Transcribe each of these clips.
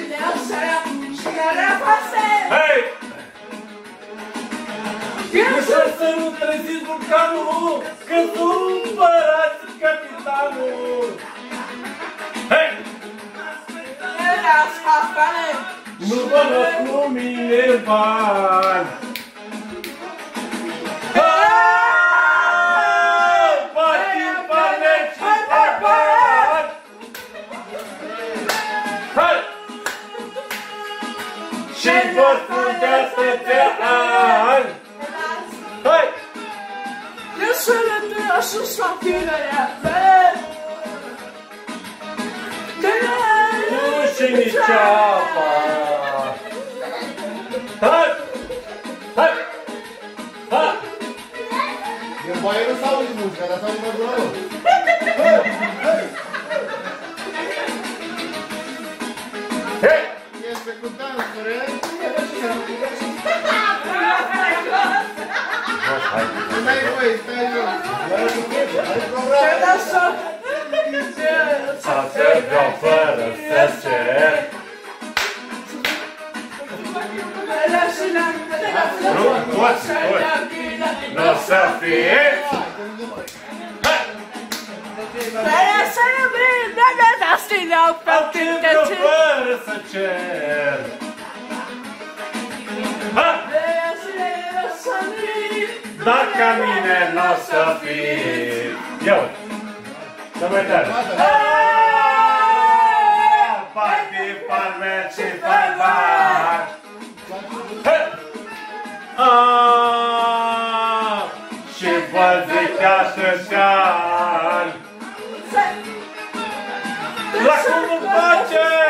vreau. Ia, ba capitanul. Asta o Hei! Hei, capitanul! Discutamos ce supărat că sitano. Hei! Hei! Ușor să nu treziți vulcanul, că supărat capitanul. Și vor putea stătea ani! Hai! Nu și nici apa! Hai! Hai! Hai! Eu mai nu s-au auzit muzica, dar s-au auzit dansuri, Hai! Stai voi, stai jos. Ai program. Să te vreau fără să cer Nu, toți, toți Nu o Să te să cer Ha! Dar ca mine n-o să fii Ia uite. Să mai tare Parti, palme și palmar Și vă zic așa La cum îmi face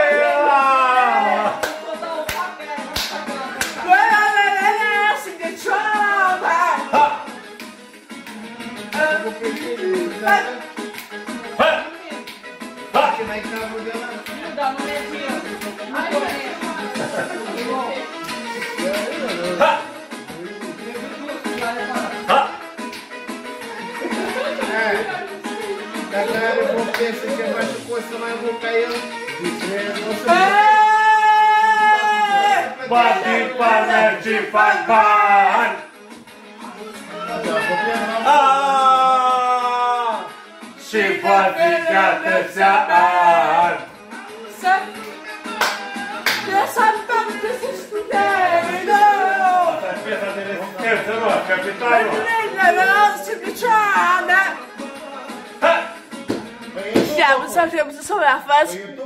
Ha! Ha! N-ai capul de la... Dar nu e ție. Ha! Ha! Hai. Dacă are boftește ceva și poți să mai mult ca el, zice, o să... Parti, palme și Și vă zic atâția ani Asta e piesa de rezistență, capitanul Ha! Știam să să mă faci. Păi, tu